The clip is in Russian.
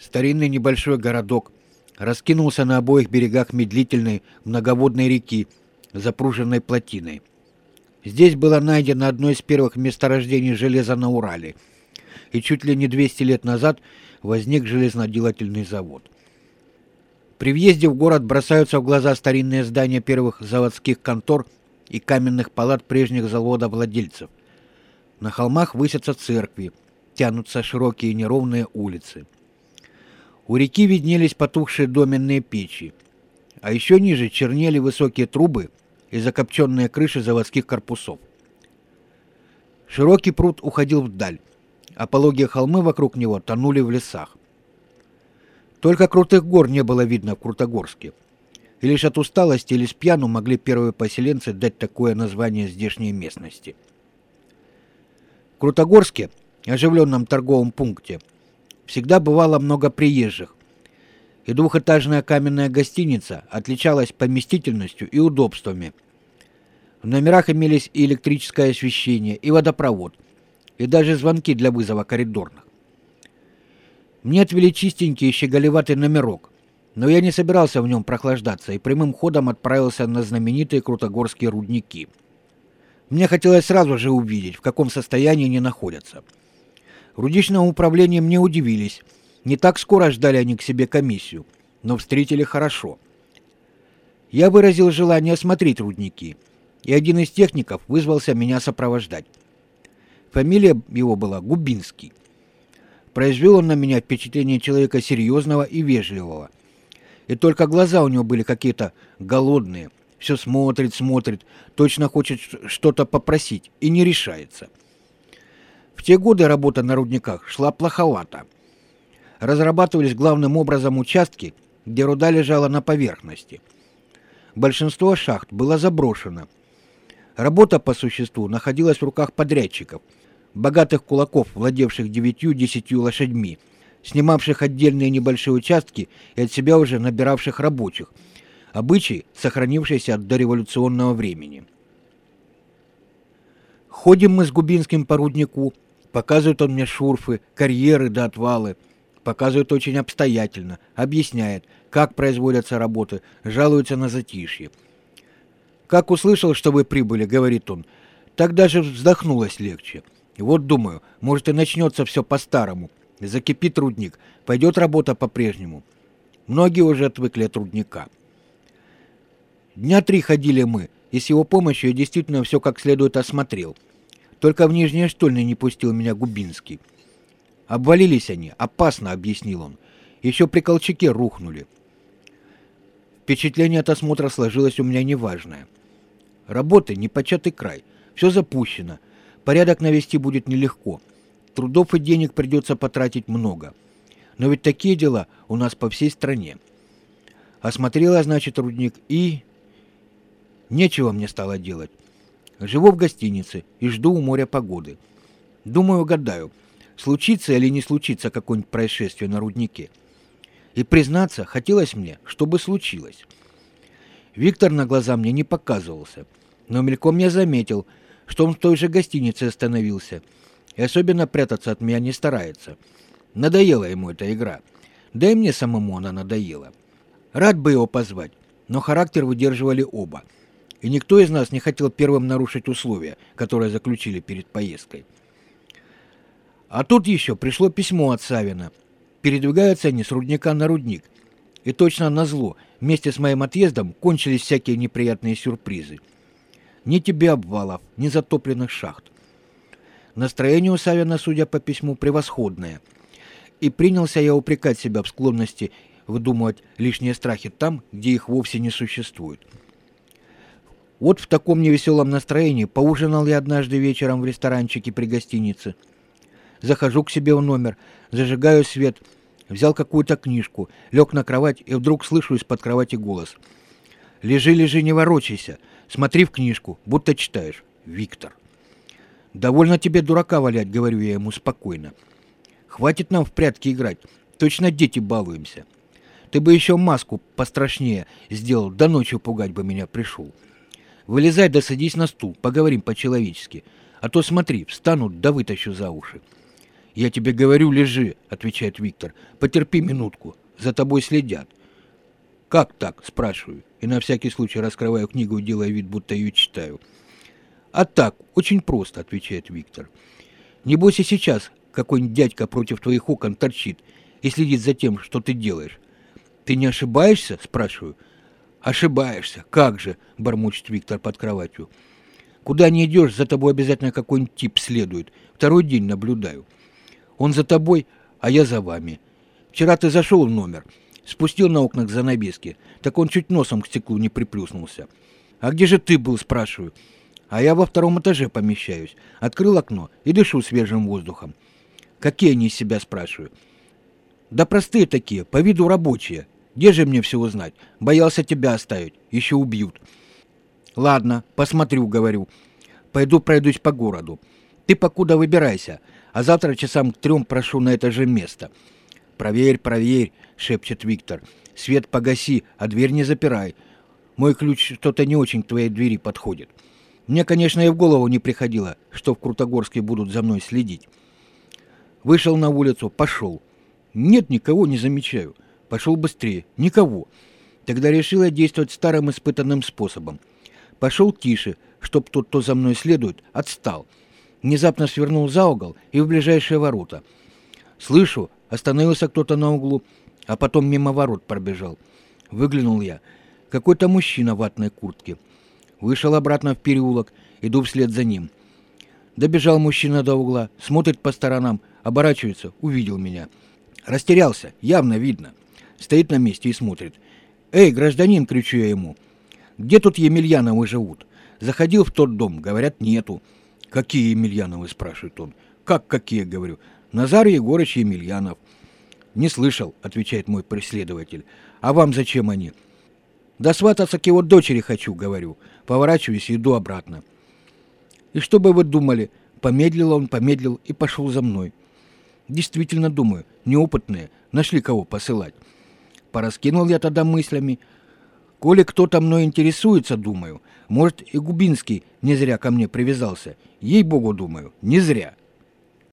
Старинный небольшой городок раскинулся на обоих берегах медлительной многоводной реки, запруженной плотиной. Здесь было найдено одно из первых месторождений железа на Урале, и чуть ли не 200 лет назад возник железноделательный завод. При въезде в город бросаются в глаза старинные здания первых заводских контор и каменных палат прежних заводовладельцев. На холмах высятся церкви, тянутся широкие неровные улицы. У реки виднелись потухшие доменные печи, а еще ниже чернели высокие трубы и закопченные крыши заводских корпусов. Широкий пруд уходил вдаль, а пологие холмы вокруг него тонули в лесах. Только крутых гор не было видно в Крутогорске, и лишь от усталости или с пьяну могли первые поселенцы дать такое название здешней местности. В Крутогорске, оживленном торговом пункте, всегда бывало много приезжих, и двухэтажная каменная гостиница отличалась поместительностью и удобствами. В номерах имелись и электрическое освещение, и водопровод, и даже звонки для вызова коридорных. Мне отвели чистенький и щеголеватый номерок, но я не собирался в нем прохлаждаться и прямым ходом отправился на знаменитые крутогорские рудники. Мне хотелось сразу же увидеть, в каком состоянии они находятся – в рудичном управлении мне удивились. Не так скоро ждали они к себе комиссию, но встретили хорошо. Я выразил желание осмотреть рудники, и один из техников вызвался меня сопровождать. Фамилия его была Губинский. Произвел он на меня впечатление человека серьезного и вежливого. И только глаза у него были какие-то голодные. Все смотрит, смотрит, точно хочет что-то попросить и не решается. — в те годы работа на рудниках шла плоховато. Разрабатывались главным образом участки, где руда лежала на поверхности. Большинство шахт было заброшено. Работа по существу находилась в руках подрядчиков, богатых кулаков, владевших девятью-десятью лошадьми, снимавших отдельные небольшие участки и от себя уже набиравших рабочих, обычай, сохранившийся от дореволюционного времени. Ходим мы с Губинским по руднику, Показывает он мне шурфы, карьеры да отвалы. Показывает очень обстоятельно, объясняет, как производятся работы, жалуется на затишье. «Как услышал, что вы прибыли», — говорит он, — «так даже вздохнулось легче. Вот думаю, может и начнется все по-старому. Закипит рудник, пойдет работа по-прежнему. Многие уже отвыкли от рудника». Дня три ходили мы, и с его помощью я действительно все как следует осмотрел — только в Нижнее Штольное не пустил меня Губинский. Обвалились они, опасно, объяснил он. Еще при Колчаке рухнули. Впечатление от осмотра сложилось у меня неважное. Работы непочатый край. Все запущено. Порядок навести будет нелегко. Трудов и денег придется потратить много. Но ведь такие дела у нас по всей стране. Осмотрела, значит, рудник и... Нечего мне стало делать. Живу в гостинице и жду у моря погоды. Думаю, гадаю, случится или не случится какое-нибудь происшествие на руднике. И, признаться, хотелось мне, чтобы случилось. Виктор на глаза мне не показывался, но мельком я заметил, что он в той же гостинице остановился, и особенно прятаться от меня не старается. Надоела ему эта игра. Да и мне самому она надоела. Рад бы его позвать, но характер выдерживали оба — и никто из нас не хотел первым нарушить условия, которые заключили перед поездкой. А тут еще пришло письмо от Савина. Передвигаются они с рудника на рудник. И точно на зло, вместе с моим отъездом кончились всякие неприятные сюрпризы. Ни тебе обвалов, ни затопленных шахт. Настроение у Савина, судя по письму, превосходное. И принялся я упрекать себя в склонности выдумывать лишние страхи там, где их вовсе не существует. Вот в таком невеселом настроении поужинал я однажды вечером в ресторанчике при гостинице. Захожу к себе в номер, зажигаю свет, взял какую-то книжку, лег на кровать и вдруг слышу из-под кровати голос. «Лежи, лежи, не ворочайся, смотри в книжку, будто читаешь. Виктор». «Довольно тебе дурака валять», — говорю я ему спокойно. «Хватит нам в прятки играть, точно дети балуемся. Ты бы еще маску пострашнее сделал, до ночи пугать бы меня пришел». Вылезай да садись на стул, поговорим по-человечески. А то смотри, встанут да вытащу за уши. «Я тебе говорю, лежи», — отвечает Виктор. «Потерпи минутку, за тобой следят». «Как так?» — спрашиваю, и на всякий случай раскрываю книгу делая вид, будто ее читаю. «А так, очень просто», — отвечает Виктор. «Небось и сейчас какой-нибудь дядька против твоих окон торчит и следит за тем, что ты делаешь. Ты не ошибаешься?» — спрашиваю. «Ошибаешься. Как же?» — бормочет Виктор под кроватью. «Куда не идешь, за тобой обязательно какой-нибудь тип следует. Второй день наблюдаю. Он за тобой, а я за вами. Вчера ты зашел в номер, спустил на окнах занавески, так он чуть носом к стеклу не приплюснулся. А где же ты был?» — спрашиваю. «А я во втором этаже помещаюсь. Открыл окно и дышу свежим воздухом. Какие они из себя?» — спрашиваю. «Да простые такие, по виду рабочие. Где же мне все узнать? Боялся тебя оставить. Еще убьют. Ладно, посмотрю, говорю. Пойду пройдусь по городу. Ты покуда выбирайся, а завтра часам к трем прошу на это же место. Проверь, проверь, шепчет Виктор. Свет погаси, а дверь не запирай. Мой ключ что-то не очень к твоей двери подходит. Мне, конечно, и в голову не приходило, что в Крутогорске будут за мной следить. Вышел на улицу, пошел. Нет, никого не замечаю. Пошел быстрее. Никого. Тогда решила действовать старым испытанным способом. Пошел тише, чтоб тот, кто за мной следует, отстал. Внезапно свернул за угол и в ближайшие ворота. Слышу, остановился кто-то на углу, а потом мимо ворот пробежал. Выглянул я. Какой-то мужчина в ватной куртке. Вышел обратно в переулок, иду вслед за ним. Добежал мужчина до угла, смотрит по сторонам, оборачивается, увидел меня. Растерялся, явно видно. Стоит на месте и смотрит. «Эй, гражданин!» — кричу я ему. «Где тут Емельяновы живут?» Заходил в тот дом, говорят, нету. «Какие Емельяновы?» — спрашивает он. «Как какие?» — говорю. «Назар Егорыч Емельянов». «Не слышал», — отвечает мой преследователь. «А вам зачем они?» «Да свататься к его дочери хочу», — говорю. Поворачиваюсь и иду обратно. И что бы вы думали? Помедлил он, помедлил и пошел за мной. Действительно думаю, неопытные, нашли кого посылать. Пораскинул я тогда мыслями. Коли кто-то мной интересуется, думаю, может, и Губинский не зря ко мне привязался. Ей-богу, думаю, не зря.